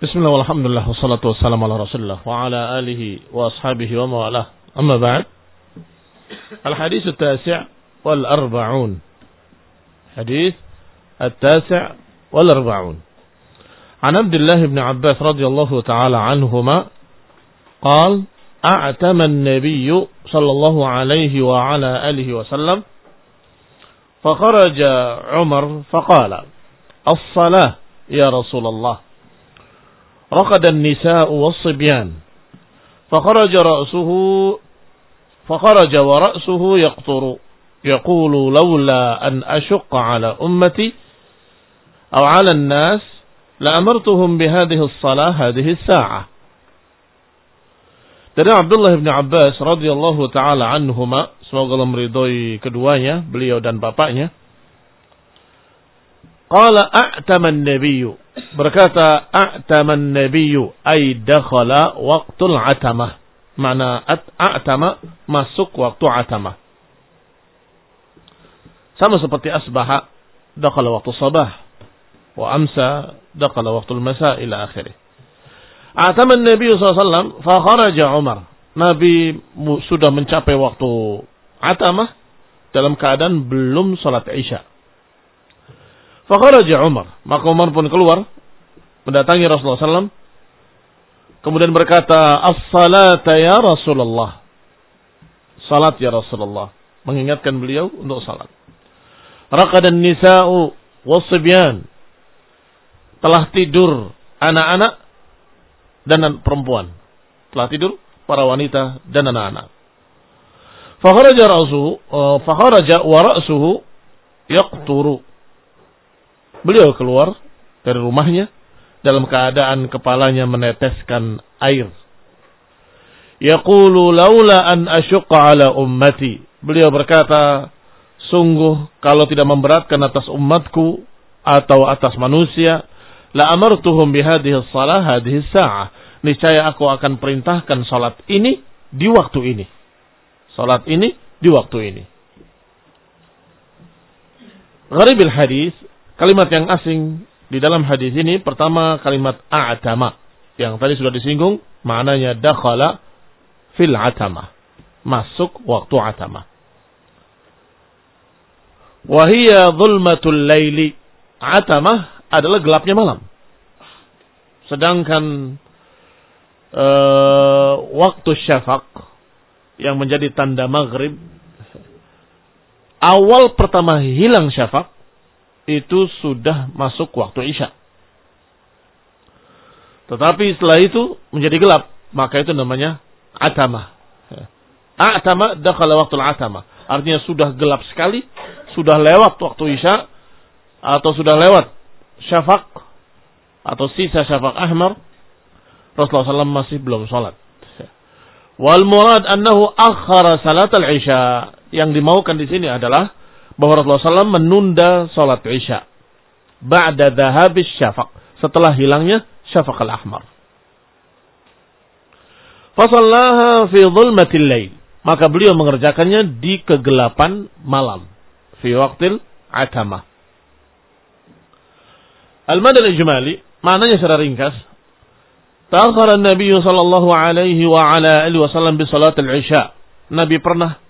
Bismillah walhamdulillah wassalatu wassalamu ala rasulullah wa ala alihi wa ashabihi wa mawalah Amma ba'd Al-hadis al-tasi' wal-arba'un Hadis al-tasi' wal-arba'un An Abdullah ibn Abbas radiyallahu ta'ala anhuma قال أعتم النبي صلى الله عليه وعلى آله وسلم فخرج عمر فقال الصلاة يا رسول الله رقد النساء والصبيان فخرج رأسه فخرج ورأسه يقطر يقول لولا أن أشق على أمتي أو على الناس لأمرتهم بهذه الصلاة هذه الساعة Dari Abdullah bin Abbas radhiyallahu taala anhuma, semoga Allah meridhoi keduanya, beliau dan bapaknya. Qala a'taman nabiyyu berkata a'taman nabiyyu ay dakhala waqtul atamah. Mana a'tama masuk waktu atamah. Sama seperti asbaha dakhala waktu sabah wa amsa dakhala waktu masa ila akhirih. Ataman Nabi SAW, fakharaja Umar. Nabi sudah mencapai waktu atamah dalam keadaan belum salat Isya. Fakharaja Umar. Maka Umar pun keluar mendatangi Rasulullah SAW. Kemudian berkata, As-salata ya Rasulullah. Salat ya Rasulullah. Mengingatkan beliau untuk salat. Raqadan nisa'u wasibyan. Telah tidur anak-anak dan perempuan. Telah tidur para wanita dan anak-anak. Fakharaja ra'suhu, uh, fakharaja wa ra'suhu yaqturu. Beliau keluar dari rumahnya dalam keadaan kepalanya meneteskan air. Yaqulu laula an asyqa ala ummati. Beliau berkata, sungguh kalau tidak memberatkan atas umatku atau atas manusia, la amartuhum bihadhihi shalah hadhihi sa'ah. Niscaya aku akan perintahkan salat ini di waktu ini. Salat ini di waktu ini. Gharibil hadis, kalimat yang asing di dalam hadis ini pertama kalimat a'tama yang tadi sudah disinggung maknanya dakhala fil atama masuk waktu atama. Wahia zulmatul laili atama adalah gelapnya malam. Sedangkan uh, waktu syafaq yang menjadi tanda maghrib awal pertama hilang syafaq itu sudah masuk waktu Isya. Tetapi setelah itu menjadi gelap, maka itu namanya atama. Atama dakhala waktu atama. Artinya sudah gelap sekali, sudah lewat waktu Isya atau sudah lewat syafaq atau sisa syafaq ahmar. Rasulullah SAW masih belum sholat. Wal murad annahu akhara salat al-isya. Yang dimaukan di sini adalah bahwa Rasulullah SAW menunda sholat isya. Ba'da dhahabis syafaq. Setelah hilangnya syafaq al-ahmar. Fasallaha fi dhulmatil lail. Maka beliau mengerjakannya di kegelapan malam. Fi waktil atama. Al-madal ijmali. Maknanya secara ringkas. Ta'akhara Nabi sallallahu alaihi wa ala alihi wasallam bi salat al-isya. Nabi pernah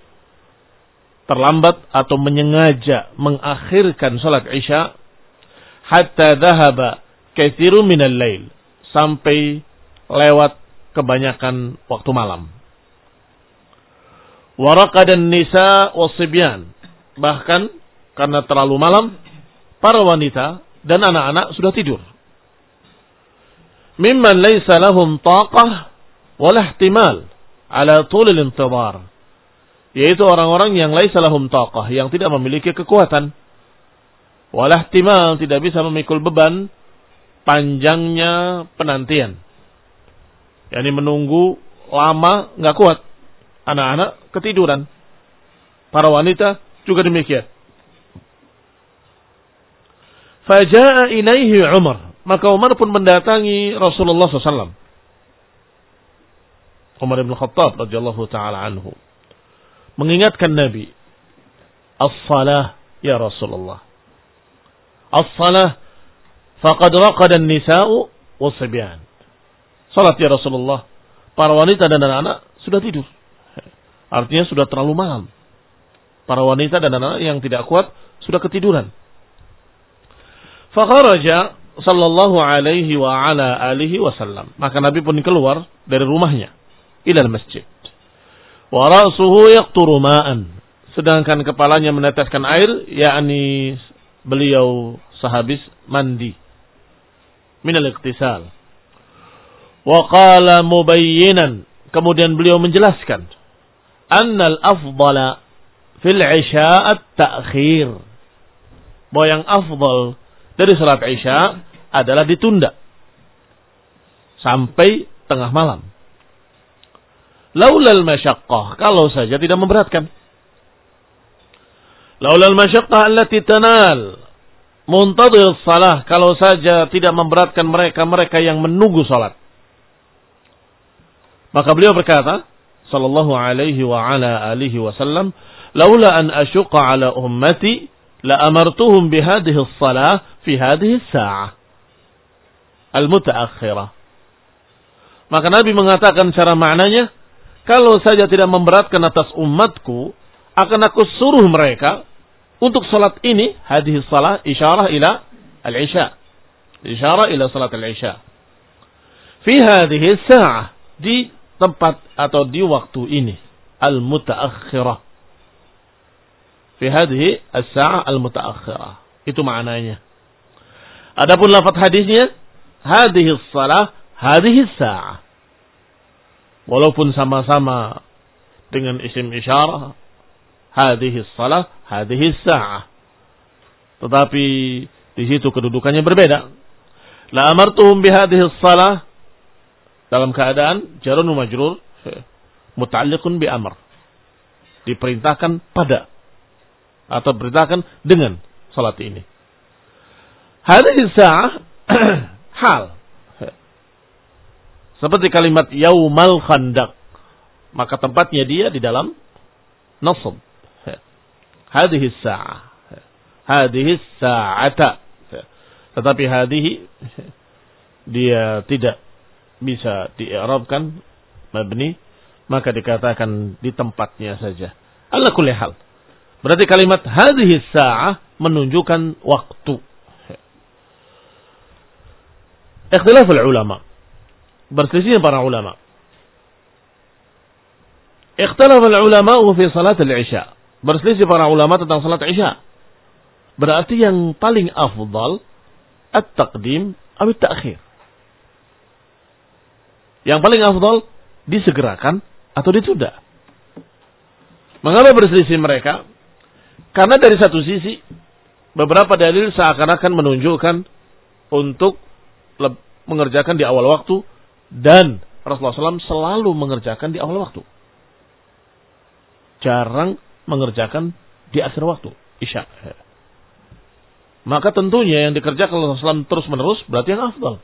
terlambat atau menyengaja mengakhirkan salat Isya hatta dhahaba katsiru minal lail sampai lewat kebanyakan waktu malam. Waraqadan nisa wasibyan bahkan karena terlalu malam para wanita dan anak-anak sudah tidur. Mimman laysa lahum taqah wala ihtimal ala tulil intidhar yaitu orang-orang yang laisa lahum taqah, yang tidak memiliki kekuatan. Walah timal tidak bisa memikul beban panjangnya penantian. Yani menunggu lama nggak kuat. Anak-anak ketiduran. Para wanita juga demikian. Faja'a ilaihi Umar. Maka Umar pun mendatangi Rasulullah SAW. Umar bin Khattab radhiyallahu taala anhu mengingatkan Nabi. As-salah ya Rasulullah. As-salah faqad raqada an-nisa'u wasibyan. Salat ya Rasulullah. Para wanita dan anak-anak sudah tidur. Artinya sudah terlalu malam. Para wanita dan anak-anak yang tidak kuat sudah ketiduran. Fakharaja sallallahu alaihi wa ala alihi wasallam. Maka Nabi pun keluar dari rumahnya ila masjid. Wa ra'suhu yaqturu ma'an. Sedangkan kepalanya meneteskan air, yakni beliau sahabis mandi. Minal iqtisal. Wa qala mubayyinan. Kemudian beliau menjelaskan. Annal afdala fil isya at-ta'khir. Bahwa yang afdal dari salat isya adalah ditunda. Sampai tengah malam. Laulal masyaqqah. Kalau saja tidak memberatkan. Laulal masyaqqah allati tanal. Muntadir salah. Kalau saja tidak memberatkan mereka-mereka yang menunggu salat. Maka beliau berkata, sallallahu alaihi wa ala alihi wasallam, "Laula an asyqa ala ummati la amartuhum bihadhihi as-salah fi hadhihi as-sa'ah al-mutaakhirah." Maka Nabi mengatakan cara maknanya, kalau saja tidak memberatkan atas umatku, akan aku suruh mereka untuk salat ini, hadis salat isyarah ila al-isya. Isyarah ila salat al-isya. Fi hadhihi sa'ah di tempat atau di waktu ini al-mutaakhirah. Fi hadhihi as-sa'ah al-mutaakhirah. Itu maknanya. Adapun lafaz hadisnya hadhihi salah hadhihi sa'ah. Walaupun sama-sama dengan isim isyarah hadhihi salah hadhihi sa'ah. Tetapi di situ kedudukannya berbeda. La amartuhum bihadhihi salah dalam keadaan jarun majrur muta'alliqun bi amr. Diperintahkan pada atau perintahkan dengan salat ini. Hadhihi sa'ah hal. Seperti kalimat yaumal khandaq. Maka tempatnya dia di dalam nasab. Hadhihi sa'ah. Hadhihi sa'ata. Tetapi hadhihi dia tidak bisa di'rabkan mabni maka dikatakan di tempatnya saja. Ala kulli hal. Berarti kalimat hadhihi sa'ah menunjukkan waktu. Ikhtilaf ulama. Berselisih para ulama. Ikhtilaf ulama fi salat al-isya. Berselisih para ulama tentang salat isya. Berarti yang paling afdal at-taqdim atau at-ta'khir. Yang paling afdal disegerakan atau ditunda. Mengapa berselisih mereka? Karena dari satu sisi beberapa dalil seakan-akan menunjukkan untuk mengerjakan di awal waktu dan Rasulullah SAW selalu mengerjakan di awal waktu. Jarang mengerjakan di akhir waktu, isya. Maka tentunya yang dikerjakan Rasulullah SAW terus menerus berarti yang afdal.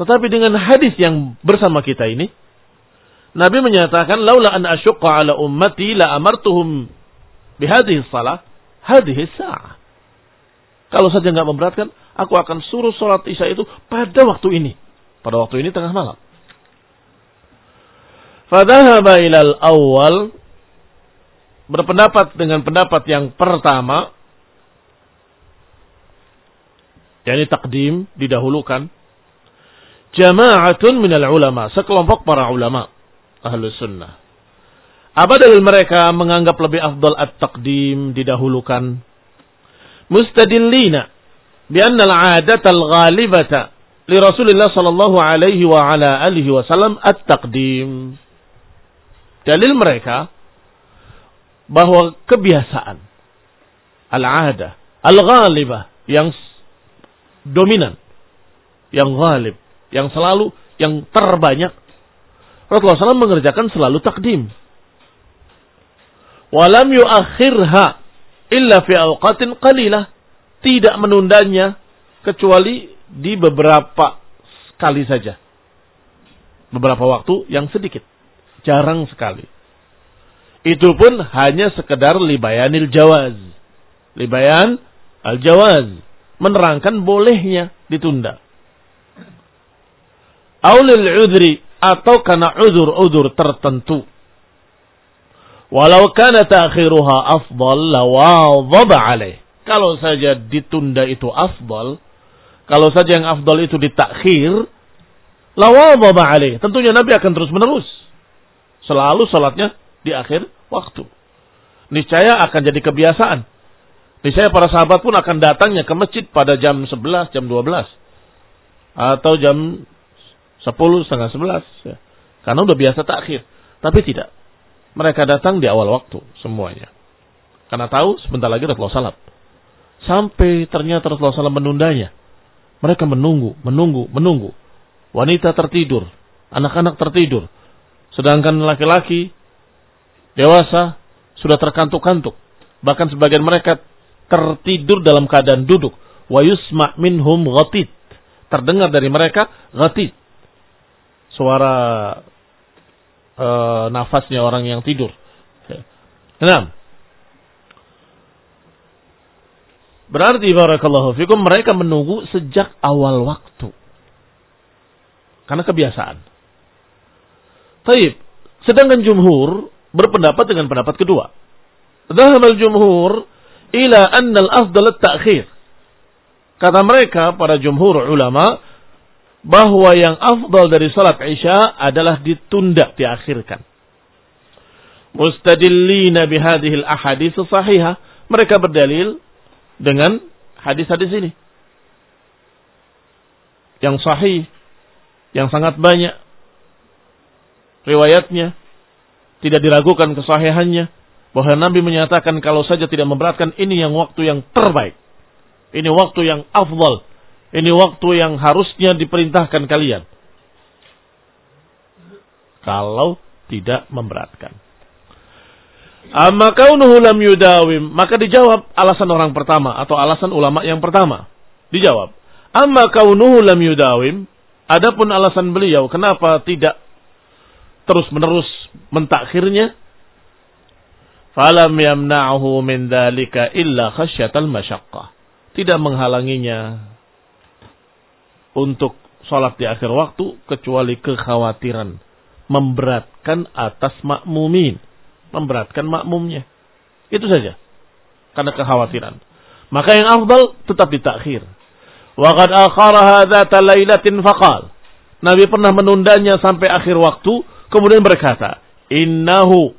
Tetapi dengan hadis yang bersama kita ini, Nabi menyatakan, "Laula an asyqa ala ummati la amartuhum bihadhihi salah, hadhihi sa'ah." Kalau saja nggak memberatkan, aku akan suruh sholat isya itu pada waktu ini. Pada waktu ini tengah malam. Fadhahaba ilal awal berpendapat dengan pendapat yang pertama yakni takdim didahulukan jama'atun minal ulama, sekelompok para ulama ahlu sunnah. Apa dalil mereka menganggap lebih afdal at-taqdim didahulukan? Mustadillina bianna al-'adat al-ghalibata li Rasulillah sallallahu alaihi wa ala alihi wasallam at-taqdim. Dalil mereka bahwa kebiasaan al-'ada al-ghalibah yang dominan yang ghalib yang selalu yang terbanyak Rasulullah SAW mengerjakan selalu takdim. Walam yuakhirha illa fi awqatin qalilah. Tidak menundanya kecuali di beberapa kali saja. Beberapa waktu yang sedikit. Jarang sekali. Itu pun hanya sekedar libayanil jawaz. Libayan al-jawaz. menerangkan bolehnya ditunda. Aulil udri atau karena udur-udur tertentu. Walau kana ta'khiruha afdal lawadhaba alaih. Kalau saja ditunda itu afdal, kalau saja yang afdal itu ditakhir, lawadhaba alaih. Tentunya Nabi akan terus menerus. Selalu salatnya di akhir waktu. Niscaya akan jadi kebiasaan. Niscaya para sahabat pun akan datangnya ke masjid pada jam 11, jam 12. Atau jam 10, setengah 11. Ya. Karena udah biasa takhir. Tapi tidak. Mereka datang di awal waktu semuanya. Karena tahu sebentar lagi Rasulullah salat. Sampai ternyata Rasulullah SAW menundanya. Mereka menunggu, menunggu, menunggu. Wanita tertidur, anak-anak tertidur. Sedangkan laki-laki dewasa sudah terkantuk-kantuk. Bahkan sebagian mereka tertidur dalam keadaan duduk. Wa yusma' minhum ghatid. Terdengar dari mereka ghatid. Suara e, nafasnya orang yang tidur. Enam. Berarti barakallahu fikum mereka menunggu sejak awal waktu. Karena kebiasaan. Taib. Sedangkan jumhur berpendapat dengan pendapat kedua. Dhahab al-jumhur ila anna al-afdal at-ta'khir. Kata mereka para jumhur ulama bahwa yang afdal dari salat Isya adalah ditunda, diakhirkan. Mustadillina bihadhihi al-ahadits sahihah. Mereka berdalil dengan hadis-hadis ini. Yang sahih, yang sangat banyak riwayatnya, tidak diragukan kesahihannya, bahwa Nabi menyatakan kalau saja tidak memberatkan ini yang waktu yang terbaik. Ini waktu yang afdal. Ini waktu yang harusnya diperintahkan kalian. Kalau tidak memberatkan. Amma kaunuhu lam yudawim. Maka dijawab alasan orang pertama atau alasan ulama yang pertama. Dijawab. Amma kaunuhu lam yudawim. Adapun alasan beliau kenapa tidak terus menerus mentakhirnya. Falam yamna'uhu min dhalika illa khasyatal masyaqqah. Tidak menghalanginya untuk sholat di akhir waktu kecuali kekhawatiran memberatkan atas makmumin memberatkan makmumnya. Itu saja. Karena kekhawatiran. Maka yang afdal tetap ditakhir. Wa qad akharaha dzata lailatin faqal. Nabi pernah menundanya sampai akhir waktu kemudian berkata, "Innahu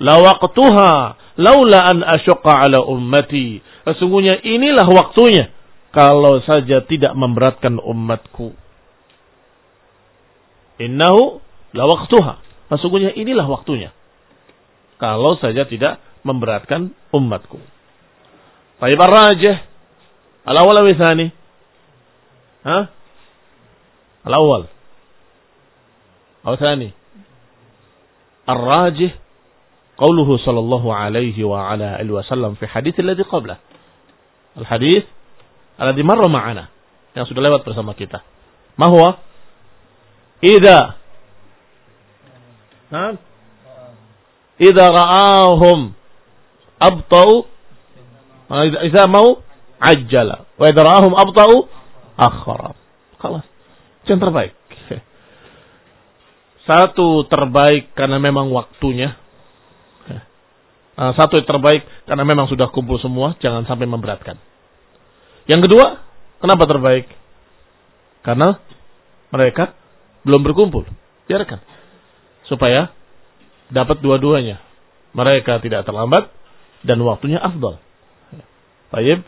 lawaqtuha laula an asyqa ala ummati." Sesungguhnya inilah waktunya kalau saja tidak memberatkan umatku. Innahu lawaqtuha. Sesungguhnya inilah waktunya kalau saja tidak memberatkan umatku. Tayyib ar-rajih al-awwal wa tsani? Ha? Al-awwal. Atau tsani? Ar-rajih قوله صلى الله عليه وعلى آله وسلم في حديث الذي قبله الحديث الذي مر معنا yang sudah lewat bersama kita ما هو إذا idza ra'ahum abtau idza mau ajjala wa idza ra'ahum abtau akhara. Kalas. Yang terbaik. Satu terbaik karena memang waktunya. Satu yang terbaik karena memang sudah kumpul semua, jangan sampai memberatkan. Yang kedua, kenapa terbaik? Karena mereka belum berkumpul. Biarkan. Supaya dapat dua-duanya. Mereka tidak terlambat dan waktunya afdal. Baik.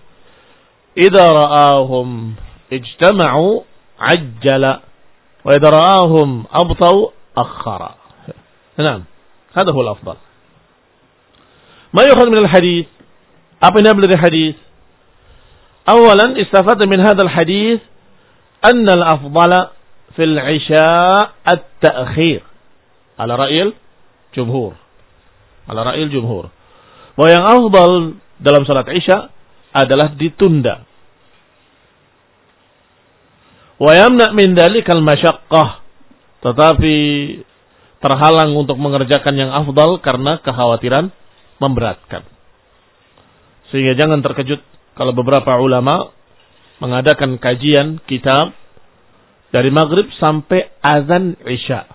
Idza ra'ahum ijtama'u ajjala wa idza ra'ahum abtau akhara. Naam. Hada huwa al-afdal. ما يؤخذ من الحديث apa yang diambil dari hadis أولا استفاد من هذا الحديث أن الأفضل في العشاء التأخير على رأي jumhur. Ala ra'il jumhur. Bahwa yang afdal dalam salat Isya adalah ditunda. Wa yamna min dalikal masyaqqah. Tetapi terhalang untuk mengerjakan yang afdal karena kekhawatiran memberatkan. Sehingga jangan terkejut kalau beberapa ulama mengadakan kajian kitab dari maghrib sampai azan isya.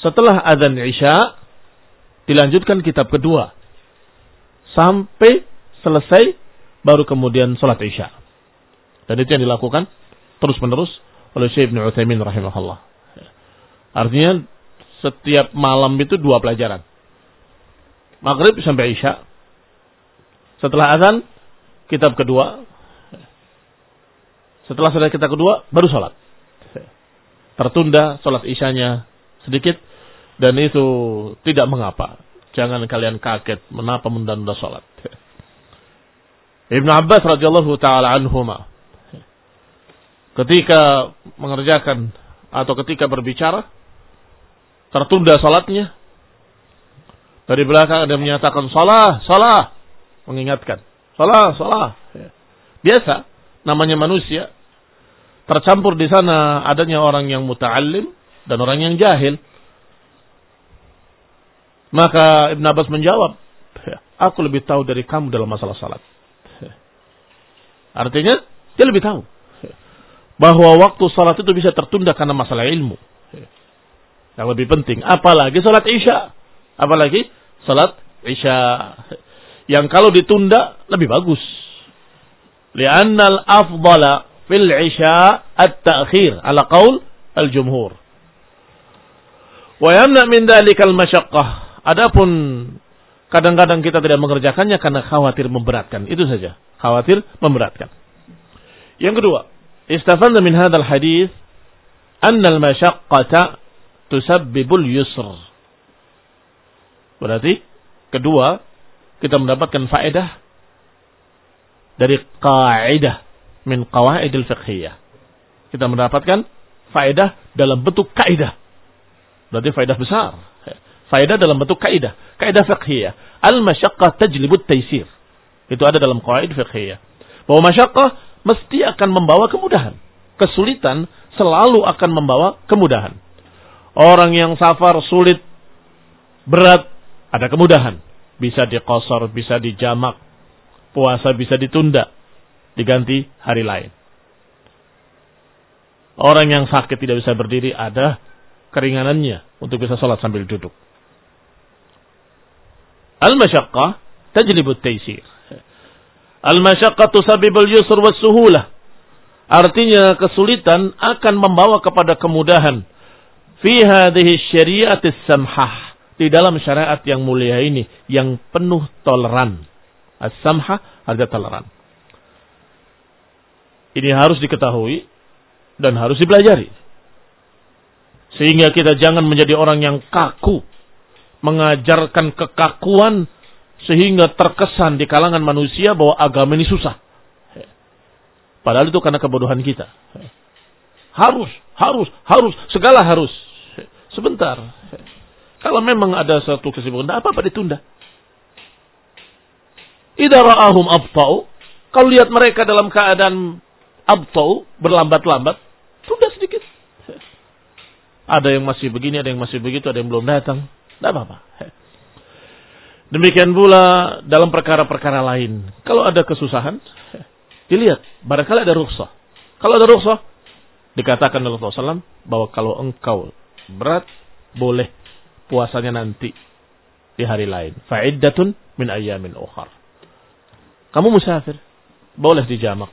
Setelah azan isya, dilanjutkan kitab kedua. Sampai selesai, baru kemudian sholat isya. Dan itu yang dilakukan terus menerus oleh Syekh Ibn Uthaymin rahimahullah. Artinya setiap malam itu dua pelajaran. Maghrib sampai isya. Setelah azan, kitab kedua. Setelah selesai kitab kedua, baru sholat. Tertunda sholat isyanya sedikit. Dan itu tidak mengapa. Jangan kalian kaget menapa menunda sholat. Ibn Abbas radhiyallahu taala anhuma. Ketika mengerjakan atau ketika berbicara tertunda salatnya. Dari belakang ada menyatakan salah salah. Mengingatkan salah salah. Biasa namanya manusia tercampur di sana adanya orang yang muta'allim dan orang yang jahil maka Ibn Abbas menjawab aku lebih tahu dari kamu dalam masalah salat ya. artinya dia lebih tahu bahwa waktu salat itu bisa tertunda karena masalah ilmu. Yang lebih penting, apalagi salat Isya. Apalagi salat Isya. Yang kalau ditunda lebih bagus. Li'annal afdala fil Isya at-ta'khir ala qaul al-jumhur. Wa yamna min dhalikal. Adapun kadang-kadang kita tidak mengerjakannya karena khawatir memberatkan. Itu saja, khawatir memberatkan. Yang kedua, istafan min hadal hadis anna al-mashaqqata tusabbibul yusr. Berarti kedua, kita mendapatkan faedah dari kaidah min qawaidil fiqhiyah. Kita mendapatkan faedah dalam bentuk kaidah. Berarti faedah besar faedah dalam bentuk kaidah kaidah fiqhiyah al masyaqqah tajlibut taysir itu ada dalam qawaid fiqhiyah bahwa masyaqqah mesti akan membawa kemudahan. Kesulitan selalu akan membawa kemudahan. Orang yang safar sulit, berat, ada kemudahan. Bisa dikosor, bisa dijamak. Puasa bisa ditunda. Diganti hari lain. Orang yang sakit tidak bisa berdiri ada keringanannya untuk bisa sholat sambil duduk. Al-masyaqqah tajlibut taysir. Al-masyaqqatu sabibul yusr was suhulah. Artinya kesulitan akan membawa kepada kemudahan. Fi hadhihi syariatis samhah. Di dalam syariat yang mulia ini. Yang penuh toleran. As-samhah ada toleran. Ini harus diketahui dan harus dipelajari. Sehingga kita jangan menjadi orang yang kaku. Mengajarkan kekakuan sehingga terkesan di kalangan manusia bahwa agama ini susah. Padahal itu karena kebodohan kita. Harus, harus, harus, segala harus. Sebentar. Kalau memang ada satu kesibukan, tidak apa-apa ditunda. Idza ra'ahum abta'u, kalau lihat mereka dalam keadaan abta'u, berlambat-lambat, tunda sedikit. Ada yang masih begini, ada yang masih begitu, ada yang belum datang. Tidak apa-apa. Demikian pula dalam perkara-perkara lain. Kalau ada kesusahan, dilihat. Barangkali ada rukhsah. Kalau ada rukhsah, dikatakan oleh Rasulullah SAW bahwa kalau engkau berat, boleh puasanya nanti di hari lain. Fa'iddatun min ayyamin ukhar. Kamu musafir, boleh dijamak,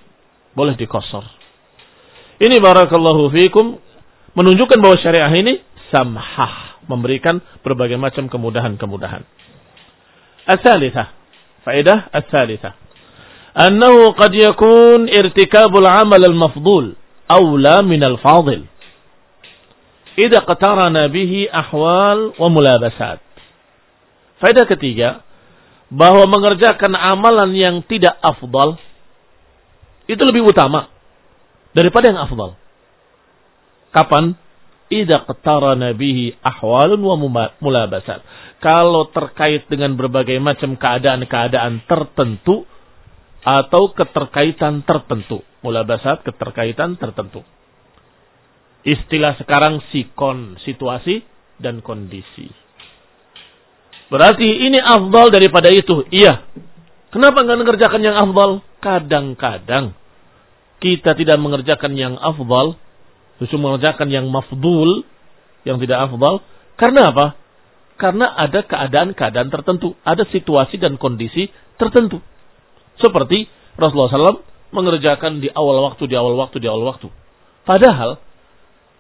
boleh dikosor. Ini barakallahu fikum menunjukkan bahwa syariah ini samhah, memberikan berbagai macam kemudahan-kemudahan. As-salithah. Faedah as-salithah. Annahu qad yakun irtikabul amal al-mafdul awla min al-fadil. Ida qatarana bihi ahwal wa mulabasat. Faedah ketiga, bahwa mengerjakan amalan yang tidak afdal itu lebih utama daripada yang afdal. Kapan? Idza qatarana bihi ahwalun wa mulabasat kalau terkait dengan berbagai macam keadaan-keadaan tertentu atau keterkaitan tertentu. Mulabasat keterkaitan tertentu. Istilah sekarang sikon, situasi dan kondisi. Berarti ini afdal daripada itu. Iya. Kenapa nggak mengerjakan yang afdal? Kadang-kadang kita tidak mengerjakan yang afdal, justru mengerjakan yang mafdul, yang tidak afdal. Karena apa? Karena ada keadaan-keadaan tertentu, ada situasi dan kondisi tertentu. Seperti Rasulullah SAW mengerjakan di awal waktu, di awal waktu, di awal waktu. Padahal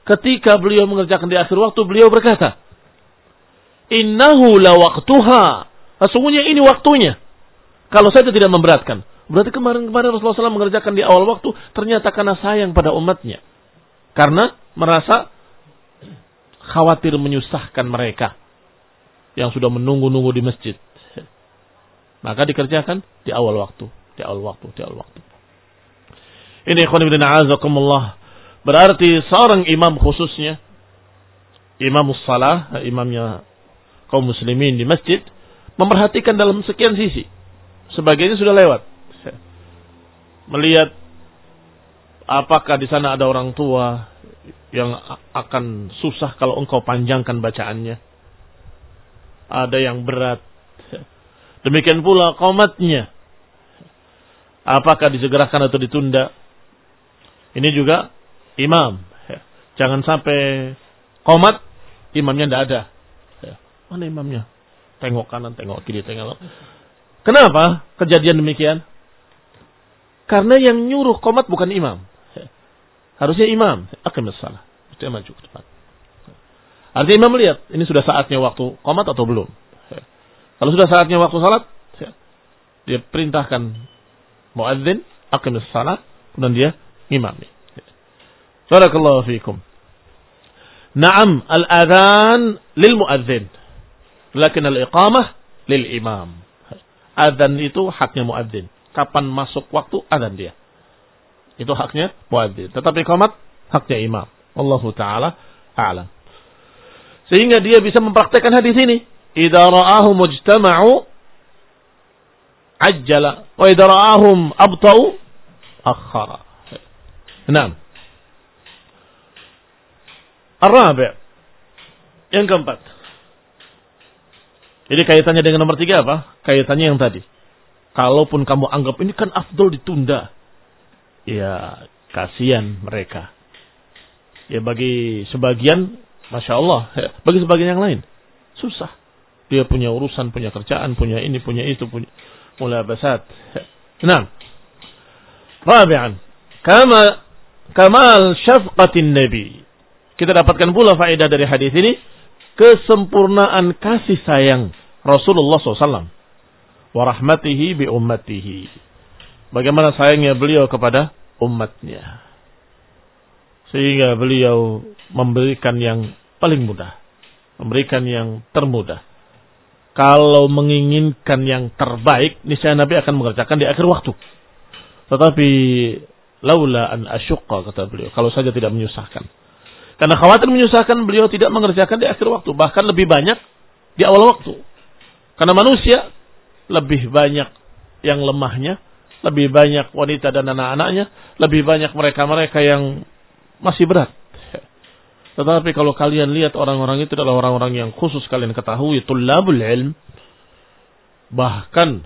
ketika beliau mengerjakan di akhir waktu, beliau berkata, Innahu la waktuha. Sesungguhnya ini waktunya. Kalau saya tidak memberatkan. Berarti kemarin-kemarin Rasulullah SAW mengerjakan di awal waktu, ternyata karena sayang pada umatnya. Karena merasa khawatir menyusahkan mereka yang sudah menunggu-nunggu di masjid. Maka dikerjakan di awal waktu, di awal waktu, di awal waktu. Ini ikhwan ibn a'azakumullah. Berarti seorang imam khususnya, imam salah, imamnya kaum muslimin di masjid, memperhatikan dalam sekian sisi. Sebagiannya sudah lewat melihat apakah di sana ada orang tua yang akan susah kalau engkau panjangkan bacaannya. Ada yang berat. Demikian pula komatnya. Apakah disegerakan atau ditunda? Ini juga imam. Jangan sampai komat, imamnya tidak ada. Mana imamnya? Tengok kanan, tengok kiri, tengok. Kenapa kejadian demikian? Karena yang nyuruh komat bukan imam. Harusnya imam. Akan salah. Dia maju ke depan. Artinya imam melihat, ini sudah saatnya waktu komat atau belum. Kalau sudah saatnya waktu salat, dia perintahkan muadzin akan salat, kemudian dia imam. Barakallahu fiikum. Naam al-adhan lil muadzin. Lakin al-iqamah lil imam. Adzan itu haknya muadzin kapan masuk waktu adzan dia. Itu haknya muadzin. Tetapi komat haknya imam. Allahu taala a'lam. Sehingga dia bisa mempraktekkan hadis ini. Idza ra'ahum mujtama'u ajjala wa idza ra'ahum abta'u akhara. Naam. Ar-rabi' yang keempat. Jadi kaitannya dengan nomor tiga apa? Kaitannya yang tadi. Kalaupun kamu anggap ini kan afdol ditunda. Ya, kasihan mereka. Ya bagi sebagian, Masya Allah. Ya, bagi sebagian yang lain, susah. Dia punya urusan, punya kerjaan, punya ini, punya itu, punya mulai basat. Nah, Rabi'an. Kama, kamal syafqatin Nabi. Kita dapatkan pula faedah dari hadis ini. Kesempurnaan kasih sayang Rasulullah SAW warahmatihi bi ummatihi. Bagaimana sayangnya beliau kepada umatnya. Sehingga beliau memberikan yang paling mudah. Memberikan yang termudah. Kalau menginginkan yang terbaik, niscaya Nabi akan mengerjakan di akhir waktu. Tetapi laula an asyukka kata beliau, kalau saja tidak menyusahkan. Karena khawatir menyusahkan, beliau tidak mengerjakan di akhir waktu, bahkan lebih banyak di awal waktu. Karena manusia lebih banyak yang lemahnya, lebih banyak wanita dan anak-anaknya, lebih banyak mereka-mereka yang masih berat. Tetapi kalau kalian lihat orang-orang itu adalah orang-orang yang khusus kalian ketahui, tulabul ilm, bahkan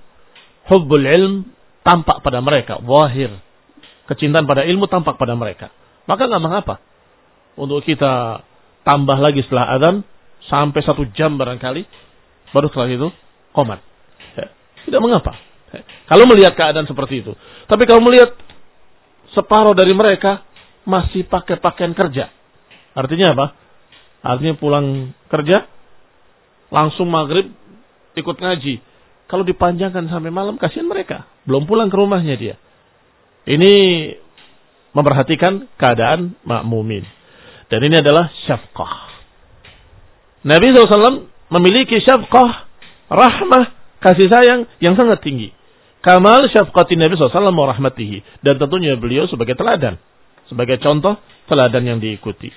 hubbul ilm tampak pada mereka, wahir. Kecintaan pada ilmu tampak pada mereka. Maka nggak mengapa untuk kita tambah lagi setelah adzan sampai satu jam barangkali, baru setelah itu komat. Tidak mengapa. Kalau melihat keadaan seperti itu. Tapi kalau melihat separuh dari mereka masih pakai pakaian kerja. Artinya apa? Artinya pulang kerja, langsung maghrib ikut ngaji. Kalau dipanjangkan sampai malam, kasihan mereka. Belum pulang ke rumahnya dia. Ini memperhatikan keadaan makmumin. Dan ini adalah syafqah. Nabi SAW memiliki syafqah, rahmah, kasih sayang yang sangat tinggi. Kamal syafqatin Nabi SAW wa rahmatihi. Dan tentunya beliau sebagai teladan. Sebagai contoh teladan yang diikuti.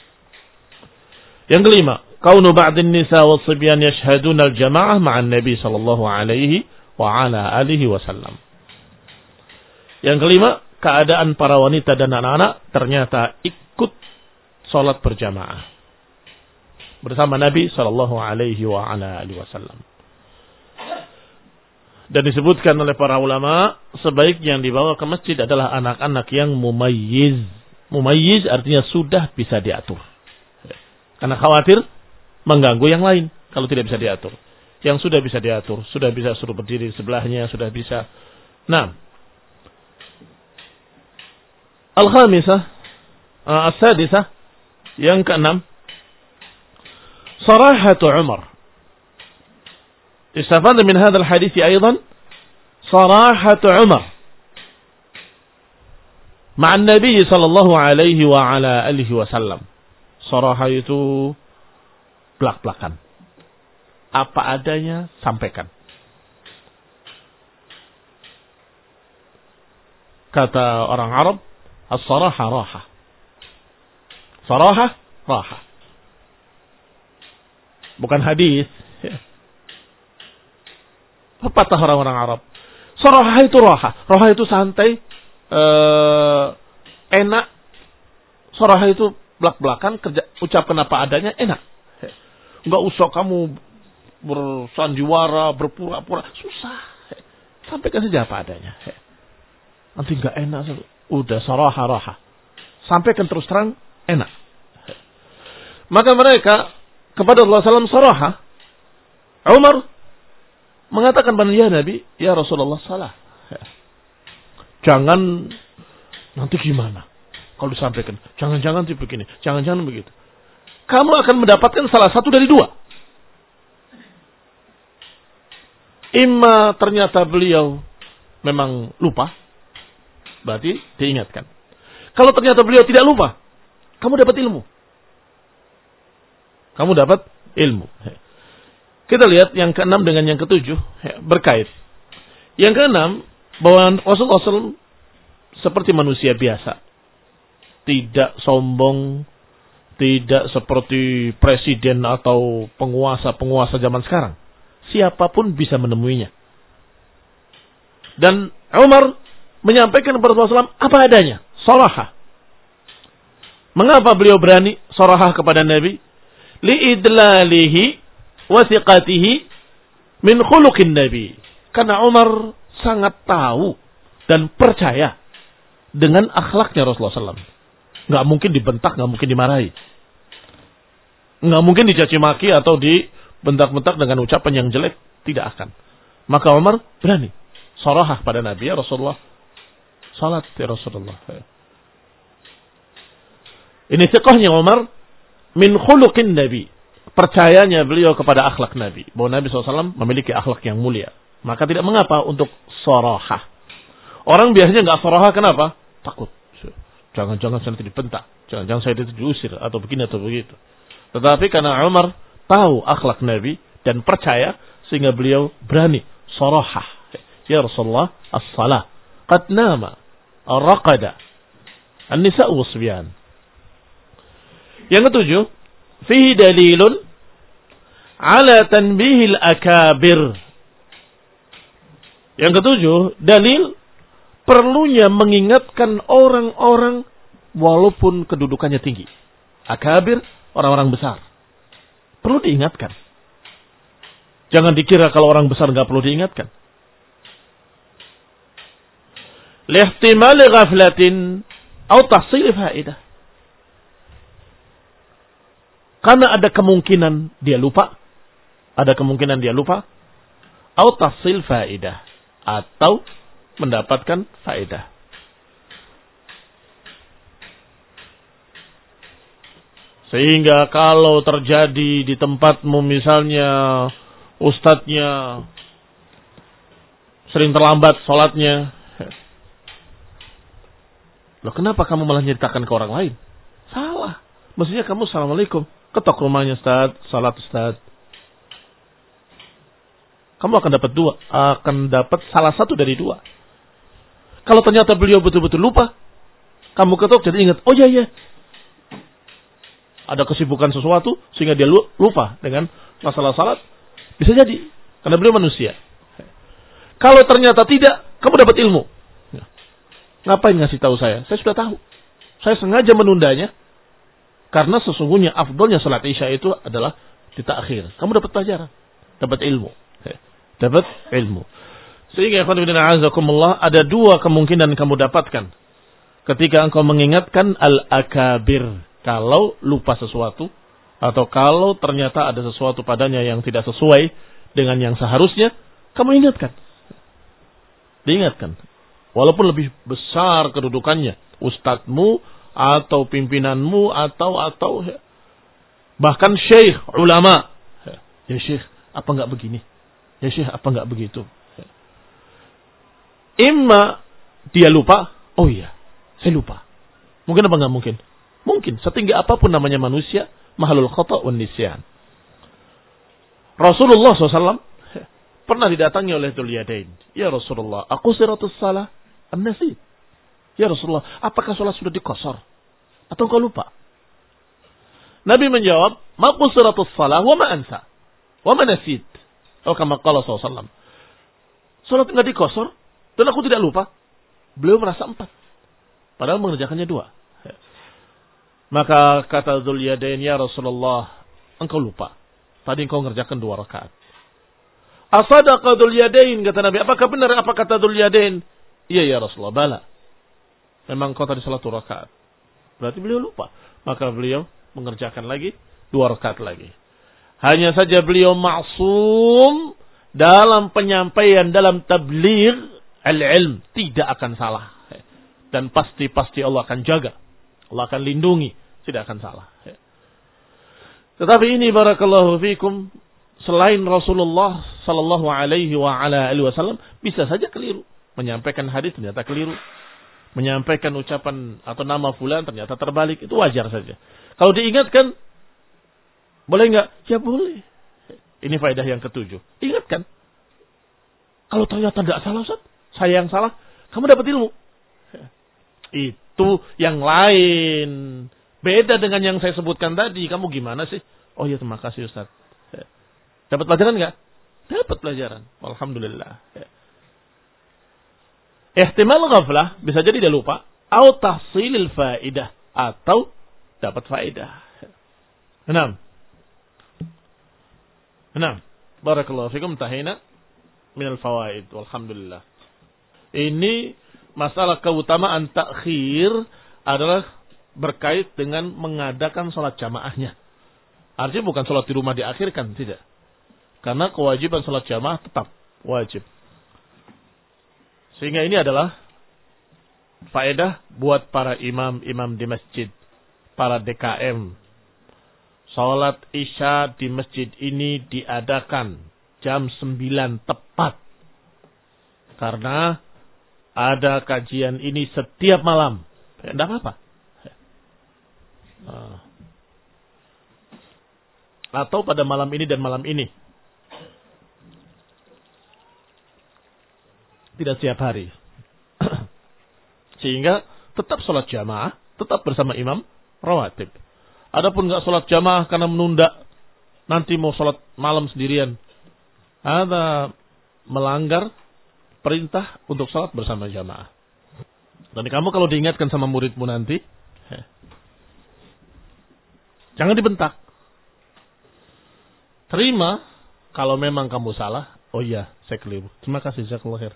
Yang kelima, kaunu ba'din nisa wa sibyan yashhadun al-jama'ah ma'an Nabi sallallahu alaihi wa ala alihi wasallam. Yang kelima, keadaan para wanita dan anak-anak ternyata ikut sholat berjamaah bersama Nabi sallallahu alaihi wa ala alihi wasallam. Dan disebutkan oleh para ulama, sebaiknya yang dibawa ke masjid adalah anak-anak yang mumayyiz. Mumayyiz artinya sudah bisa diatur. Karena khawatir mengganggu yang lain kalau tidak bisa diatur. Yang sudah bisa diatur, sudah bisa suruh berdiri sebelahnya, sudah bisa. Nah, Al-Khamisah, uh, As-Sadisah, yang keenam, Sarahatu Umar. Istafad min hadzal hadis aidan sarahatu Umar ma'an Nabi sallallahu alaihi wasallam. Sarahah itu plak-plakan. Apa adanya sampaikan. Kata orang Arab, as-sarahah raha. Sarahah raha. Bukan hadis. Pepatah orang-orang Arab. Soroha itu roha. Roha itu santai. Eh, enak. Soroha itu belak-belakan. Kerja, ucapkan apa adanya. Enak. Enggak usah kamu bersandiwara, berpura-pura. Susah. Sampaikan saja apa adanya. Nanti enggak enak. Udah soroha roha. Sampaikan terus terang. Enak. Maka mereka kepada Allah SAW soroha. Umar mengatakan pada ya Nabi, ya Rasulullah salah. Jangan nanti gimana? Kalau disampaikan, jangan-jangan nanti begini, jangan-jangan begitu. Kamu akan mendapatkan salah satu dari dua. Ima ternyata beliau memang lupa, berarti diingatkan. Kalau ternyata beliau tidak lupa, kamu dapat ilmu. Kamu dapat ilmu. Kita lihat yang keenam dengan yang ketujuh ya, berkait. Yang keenam bahwa Rasulullah SAW seperti manusia biasa, tidak sombong, tidak seperti presiden atau penguasa-penguasa zaman sekarang. Siapa pun bisa menemuinya. Dan Umar menyampaikan kepada Rasulullah SAW apa adanya, solaha. Mengapa beliau berani solaha kepada Nabi? Liidlalihi wasiqatihi min khuluqin Nabi. Karena Umar sangat tahu dan percaya dengan akhlaknya Rasulullah SAW. Nggak mungkin dibentak, nggak mungkin dimarahi. Nggak mungkin dicaci maki atau dibentak-bentak dengan ucapan yang jelek. Tidak akan. Maka Umar berani. Sorahah pada Nabi ya Rasulullah. Salat ya Rasulullah. Ini sekohnya Umar min khuluqin Nabi percayanya beliau kepada akhlak Nabi. Bahwa Nabi SAW memiliki akhlak yang mulia. Maka tidak mengapa untuk soroha. Orang biasanya nggak soroha kenapa? Takut. Jangan-jangan saya nanti dipentak. Jangan-jangan saya nanti diusir. Atau begini atau begitu. Tetapi karena Umar tahu akhlak Nabi dan percaya sehingga beliau berani soroha. Ya Rasulullah, as-salah. Qad nama. Ar-raqada. An-nisa' wasbiyan. Yang ketujuh, fihi dalilun ala tanbihil akabir. Yang ketujuh, dalil perlunya mengingatkan orang-orang walaupun kedudukannya tinggi. Akabir, orang-orang besar. Perlu diingatkan. Jangan dikira kalau orang besar nggak perlu diingatkan. Lihtimali ghaflatin atau tahsil faidah. Karena ada kemungkinan dia lupa. Ada kemungkinan dia lupa. Atau tasil faedah. Atau mendapatkan faedah. Sehingga kalau terjadi di tempatmu misalnya ustadznya sering terlambat sholatnya. Loh kenapa kamu malah nyeritakan ke orang lain? Salah. Mestinya kamu assalamualaikum. Ketok rumahnya Ustaz, salat Ustaz. Kamu akan dapat dua, akan dapat salah satu dari dua. Kalau ternyata beliau betul-betul lupa, kamu ketok jadi ingat, oh iya iya. Ada kesibukan sesuatu sehingga dia lupa dengan masalah salat. Bisa jadi, karena beliau manusia. Kalau ternyata tidak, kamu dapat ilmu. Ngapain ngasih tahu saya? Saya sudah tahu. Saya sengaja menundanya karena sesungguhnya afdolnya salat Isya itu adalah di takhir. Kamu dapat pelajaran, dapat ilmu. Dapat ilmu. Sehingga azakumullah ada dua kemungkinan kamu dapatkan ketika engkau mengingatkan al-akabir kalau lupa sesuatu atau kalau ternyata ada sesuatu padanya yang tidak sesuai dengan yang seharusnya kamu ingatkan. Diingatkan. Walaupun lebih besar kedudukannya, ustadzmu atau pimpinanmu atau atau bahkan syekh ulama. Ya syekh, apa enggak begini? Ya syekh, apa enggak begitu? Imma dia lupa, oh iya, saya lupa. Mungkin apa enggak mungkin? Mungkin, setinggi apa pun namanya manusia, mahalul khata wa nisyan. Rasulullah SAW pernah didatangi oleh Dulyadain. Ya Rasulullah, aku siratus salah amnasi. Ya Rasulullah, apakah sholat sudah dikosor? Atau kau lupa? Nabi menjawab, Maku siratus salah wa ma'ansa. Wa manasid. Oh kama qala SAW. Sholat nggak dikosor, dan aku tidak lupa. Beliau merasa empat. Padahal mengerjakannya dua. Maka kata Yadain, ya Rasulullah, engkau lupa. Tadi engkau mengerjakan dua rakaat. Asadaqa Yadain, kata Nabi. Apakah benar apa kata Yadain? Iya ya Rasulullah, bala. Memang kau tadi salah dua rakaat. Berarti beliau lupa. Maka beliau mengerjakan lagi dua rakaat lagi. Hanya saja beliau maksum dalam penyampaian, dalam tabligh al-ilm tidak akan salah. Dan pasti-pasti Allah akan jaga. Allah akan lindungi. Tidak akan salah. Tetapi ini barakallahu fikum. Selain Rasulullah sallallahu alaihi wa ala alihi wasallam. Bisa saja keliru. Menyampaikan hadis ternyata keliru. Menyampaikan ucapan atau nama fulan ternyata terbalik. Itu wajar saja. Kalau diingatkan. Boleh nggak? Ya boleh. Ini faedah yang ketujuh. Ingatkan. Kalau ternyata tidak salah Ustaz saya yang salah, kamu dapat ilmu. Itu yang lain. Beda dengan yang saya sebutkan tadi. Kamu gimana sih? Oh ya terima kasih Ustaz. Dapat pelajaran nggak? Dapat pelajaran. Alhamdulillah. Ihtimal ghaflah bisa jadi dia lupa. Atau tahsilil faidah. Atau dapat faidah. Enam. Enam. Barakallahu fikum tahina minal fawaid. Walhamdulillah. Ini masalah keutamaan takhir adalah berkait dengan mengadakan sholat jamaahnya. Artinya bukan sholat di rumah diakhirkan, tidak. Karena kewajiban sholat jamaah tetap wajib. Sehingga ini adalah faedah buat para imam-imam di masjid, para DKM. Sholat isya di masjid ini diadakan jam 9 tepat. Karena ada kajian ini setiap malam. Tidak apa-apa. Ah. Atau pada malam ini dan malam ini. Tidak setiap hari. Sehingga tetap sholat jamaah, tetap bersama imam rawatib. Adapun nggak sholat jamaah karena menunda, nanti mau sholat malam sendirian. Ada melanggar perintah untuk sholat bersama jamaah. Dan kamu kalau diingatkan sama muridmu nanti, jangan dibentak. Terima kalau memang kamu salah. Oh iya, saya keliru. Terima kasih, saya keluar.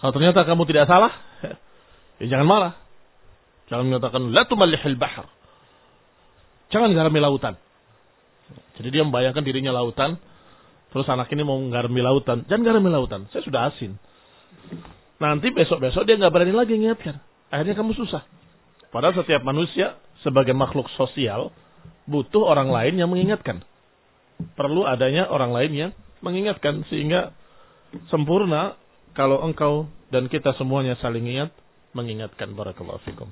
Kalau ternyata kamu tidak salah, ya jangan marah. Jangan mengatakan, La tumalihil bahar. Jangan garami lautan. Jadi dia membayangkan dirinya lautan, Terus anak ini mau garami lautan. Jangan garami lautan. Saya sudah asin. Nanti besok-besok dia nggak berani lagi ngingatkan. Akhirnya kamu susah. Padahal setiap manusia sebagai makhluk sosial butuh orang lain yang mengingatkan. Perlu adanya orang lain yang mengingatkan sehingga sempurna kalau engkau dan kita semuanya saling ingat mengingatkan barakallahu fikum.